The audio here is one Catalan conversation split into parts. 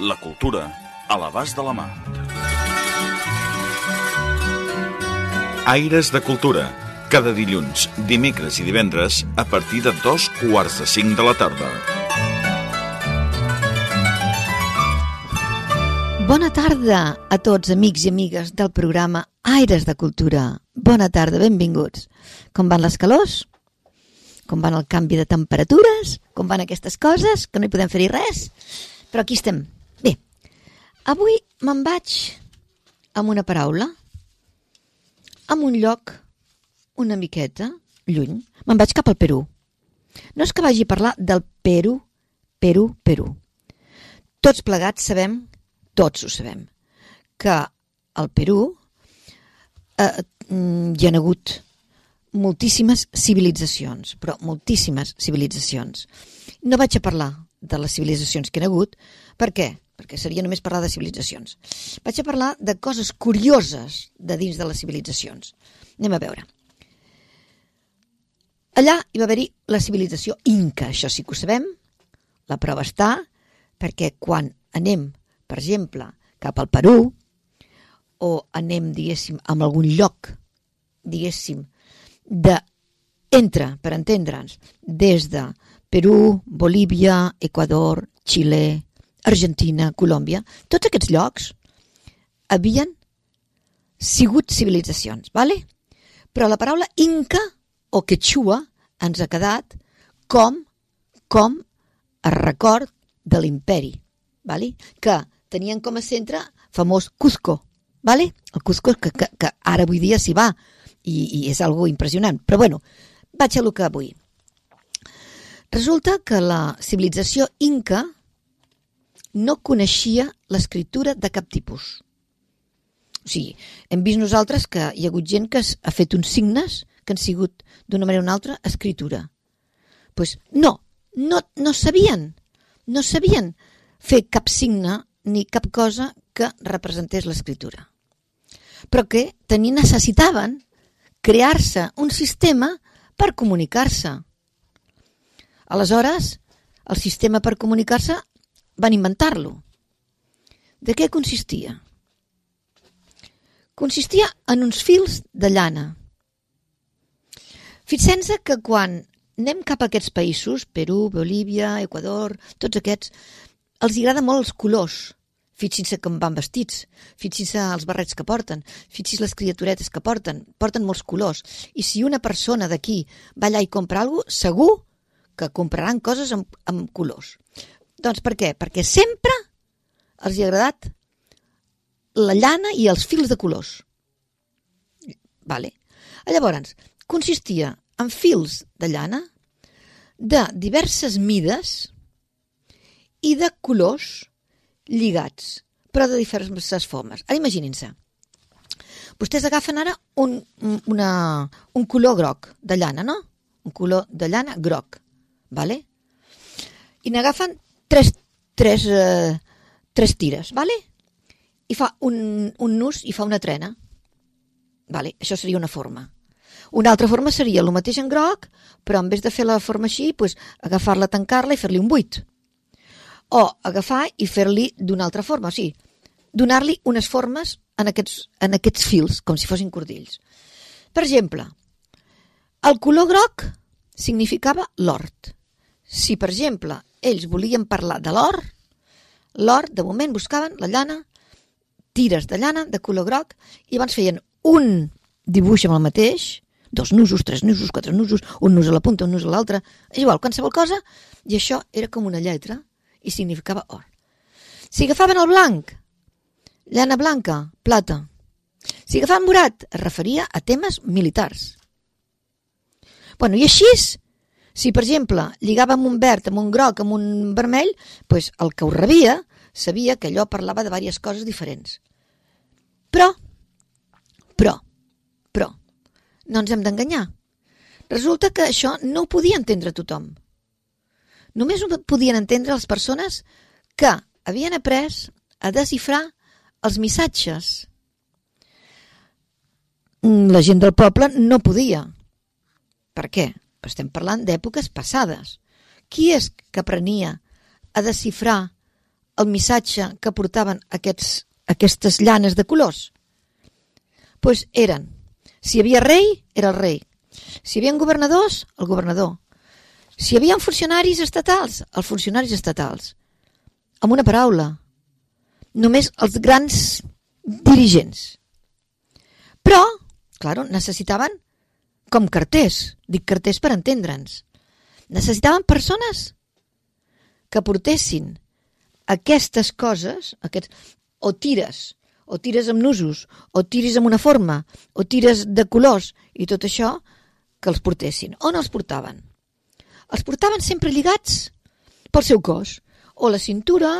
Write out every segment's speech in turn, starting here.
La cultura a l'abast de la mà. Aires de Cultura. Cada dilluns, dimecres i divendres a partir de dos quarts de cinc de la tarda. Bona tarda a tots, amics i amigues del programa Aires de Cultura. Bona tarda, benvinguts. Com van les calors? Com van el canvi de temperatures? Com van aquestes coses? Que no hi podem fer-hi res? Però aquí estem. Avui me'n vaig amb una paraula, amb un lloc una miqueta lluny. Me'n vaig cap al Perú. No és que vagi a parlar del Perú, Perú, Perú. Tots plegats sabem tots ho sabem, que al Perú eh, hi ha hagut moltíssimes civilitzacions, però moltíssimes civilitzacions. No vaig a parlar de les civilitzacions que hi ha hagut, per què? Perquè seria només parlar de civilitzacions. Vaig a parlar de coses curioses de dins de les civilitzacions. Anem a veure. Allà hi va haver-hi la civilització inca, això sí que ho sabem. La prova està perquè quan anem per exemple, cap al Perú, o anem, diguéssim, a algun lloc, diguéssim, de, entre, per entendre'ns, des de Perú, Bolívia, Equador, Xile, Argentina, Colòmbia, tots aquests llocs havien sigut civilitzacions, ¿vale? però la paraula inca o quechua ens ha quedat com, com a record de l'imperi, ¿vale? que tenien com a centre famós Cusco, ¿vale? el Cusco que, que, que ara avui dia s'hi va i, i és algo impressionant. Però bueno, vaig a lo que vull. Resulta que la civilització inca no coneixia l'escriptura de cap tipus. O sigui, hem vist nosaltres que hi ha hagut gent que ha fet uns signes que han sigut d'una manera o una altra escritura. Doncs pues no, no, no sabien, no sabien fer cap signe ni cap cosa que representés l'escriptura. Però que tenir necessitaven crear-se un sistema per comunicar-se. Aleshores, el sistema per comunicar-se van inventar-lo. De què consistia? Consistia en uns fils de llana. Fixem-se que quan anem cap a aquests països, Perú, Bolívia, Equador, tots aquests, els agrada molt els colors. Fixin-se com van vestits, fixin-se els barrets que porten, fixin les criaturetes que porten, porten molts colors. I si una persona d'aquí va allà i compra alguna cosa, segur que compraran coses amb, amb colors. Doncs per què? Perquè sempre els ha agradat la llana i els fils de colors. Vale. Llavors, consistia en fils de llana de diverses mides i de colors lligats, però de diverses formes. Ara imaginin-se. Vostès agafen ara un, una, un color groc de llana, no? Un color de llana groc, vale? I n'agafen tres, tres, eh, tres tires, vale? I fa un, un nus i fa una trena. Vale? Això seria una forma. Una altra forma seria el mateix en groc, però en vez de fer la forma així, pues, agafar-la, tancar-la i fer-li un buit o agafar i fer-li d'una altra forma, o sigui, donar-li unes formes en aquests, en aquests fils, com si fossin cordills. Per exemple, el color groc significava l'hort. Si, per exemple, ells volien parlar de l'or, l'or, de moment, buscaven la llana, tires de llana de color groc, i abans feien un dibuix amb el mateix, dos nusos, tres nusos, quatre nusos, un nus a la punta, un nus a l'altra, és igual, qualsevol cosa, i això era com una lletra, i significava or. Si agafaven el blanc, llana blanca, plata. Si agafaven morat, es referia a temes militars. Bueno, i així, si per exemple lligàvem un verd amb un groc amb un vermell, doncs el que ho rebia sabia que allò parlava de diverses coses diferents. Però, però, però, no ens hem d'enganyar. Resulta que això no ho podia entendre tothom. Només ho podien entendre les persones que havien après a desxifrar els missatges. La gent del poble no podia. Per què? Estem parlant d'èpoques passades. Qui és que aprenia a desxifrar el missatge que portaven aquests, aquestes llanes de colors? Doncs pues eren, si hi havia rei, era el rei. Si hi havia governadors, el governador. Si hi havia funcionaris estatals, els funcionaris estatals. Amb una paraula, només els grans dirigents. Però, claro, necessitaven com carters, dic carters per entendre'ns. Necessitaven persones que portessin aquestes coses, aquests, o tires, o tires amb nusos, o tires amb una forma, o tires de colors, i tot això, que els portessin. On els portaven? Els portaven sempre lligats pel seu cos, o la cintura,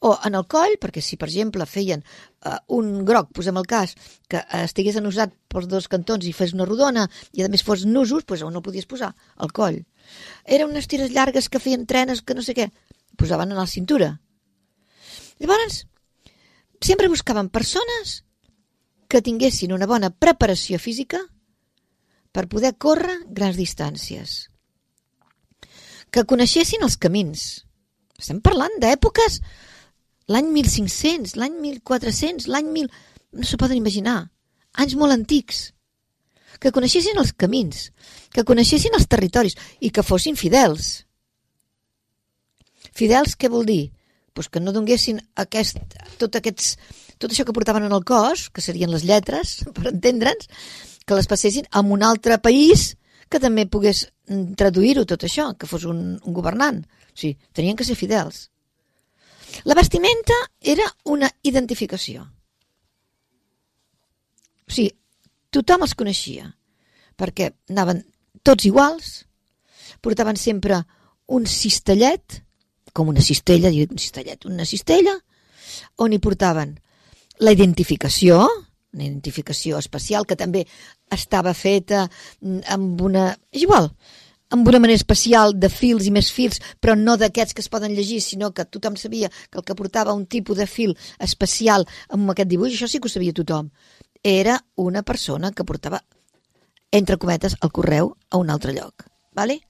o en el coll, perquè si, per exemple, feien uh, un groc, posem el cas, que uh, estigués enusat pels dos cantons i fes una rodona, i a més fos nusos, doncs on no podies posar? Al coll. Eren unes tires llargues que feien trenes, que no sé què, posaven a la cintura. Llavors, sempre buscaven persones que tinguessin una bona preparació física per poder córrer grans distàncies, que coneixessin els camins. Estem parlant d'èpoques l'any 1500, l'any 1400, l'any 1000... No s'ho poden imaginar. Anys molt antics. Que coneixessin els camins, que coneixessin els territoris i que fossin fidels. Fidels què vol dir? Pues que no donguessin aquest, tot, aquests, tot això que portaven en el cos, que serien les lletres, per entendre'ns, que les passessin a un altre país que també pogués mm, traduir-ho tot això, que fos un, un governant. O sigui, tenien que ser fidels. La vestimenta era una identificació. O sigui, tothom els coneixia, perquè anaven tots iguals, portaven sempre un cistellet, com una cistella, un cistellet, una cistella, on hi portaven la identificació, una identificació especial que també estava feta amb una... És igual, amb una manera especial de fils i més fils, però no d'aquests que es poden llegir, sinó que tothom sabia que el que portava un tipus de fil especial amb aquest dibuix, això sí que ho sabia tothom, era una persona que portava, entre cometes, el correu a un altre lloc. Vale?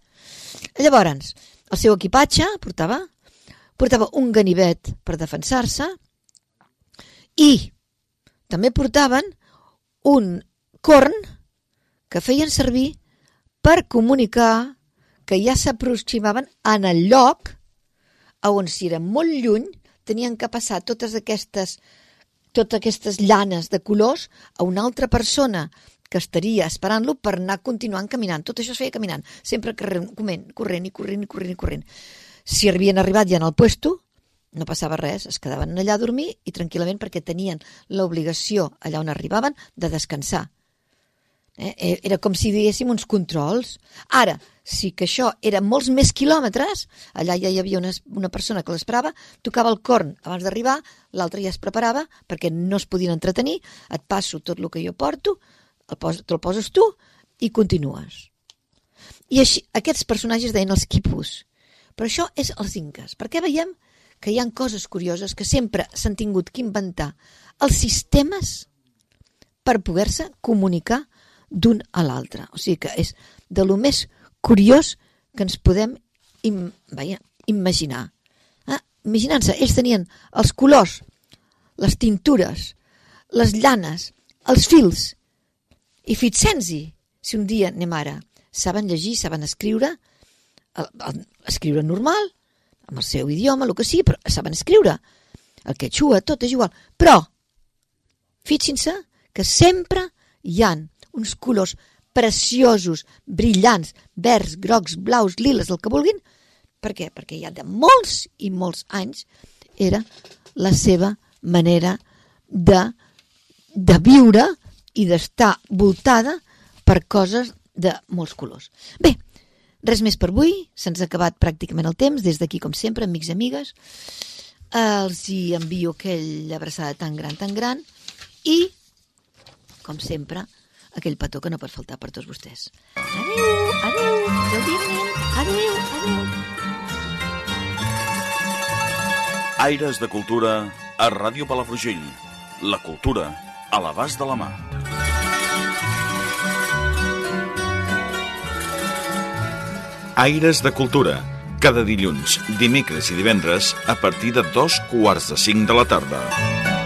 Llavors, el seu equipatge portava, portava un ganivet per defensar-se i també portaven un corn que feien servir per comunicar que ja s'aproximaven en el lloc on si era molt lluny tenien que passar totes aquestes totes aquestes llanes de colors a una altra persona que estaria esperant-lo per anar continuant caminant. Tot això es feia caminant, sempre corrent, corrent i corrent i corrent i corrent. Si havien arribat ja en el puesto, no passava res, es quedaven allà a dormir i tranquil·lament perquè tenien l'obligació, allà on arribaven, de descansar. Eh? eh? Era com si diguéssim uns controls. Ara, sí que això era molts més quilòmetres, allà ja hi havia una, una persona que l'esperava, tocava el corn abans d'arribar, l'altre ja es preparava perquè no es podien entretenir, et passo tot el que jo porto, el pos, poses tu i continues. I així, aquests personatges deien els quipus. Però això és els inques, perquè veiem que hi han coses curioses que sempre s'han tingut que inventar els sistemes per poder-se comunicar d'un a l'altre. O sigui que és de lo més curiós que ens podem im, veia, imaginar. Ah, Imaginant-se, ells tenien els colors, les tintures, les llanes, els fils. I fixem-hi, si un dia anem ara, saben llegir, saben escriure, el, el, escriure normal, amb el seu idioma, el que sigui, però saben escriure. El quechua, tot és igual. Però, fixin-se que sempre hi han uns colors preciosos, brillants, verds, grocs, blaus, liles, el que vulguin. Per què? Perquè ja de molts i molts anys era la seva manera de, de viure i d'estar voltada per coses de molts colors. Bé, res més per avui, se'ns ha acabat pràcticament el temps, des d'aquí com sempre, amics i amigues. els hi envio aquella abraçada tan gran, tan gran, i, com sempre, aquell petó que no pot faltar per tots vostès. Adéu, adéu, dia vinent, adéu, adéu. Aires de Cultura a Ràdio Palafrugell. La cultura a l'abast de la mà. Aires de Cultura. Cada dilluns, dimecres i divendres a partir de dos quarts de cinc de la tarda.